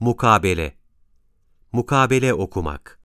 Mukabele. Mukabele okumak.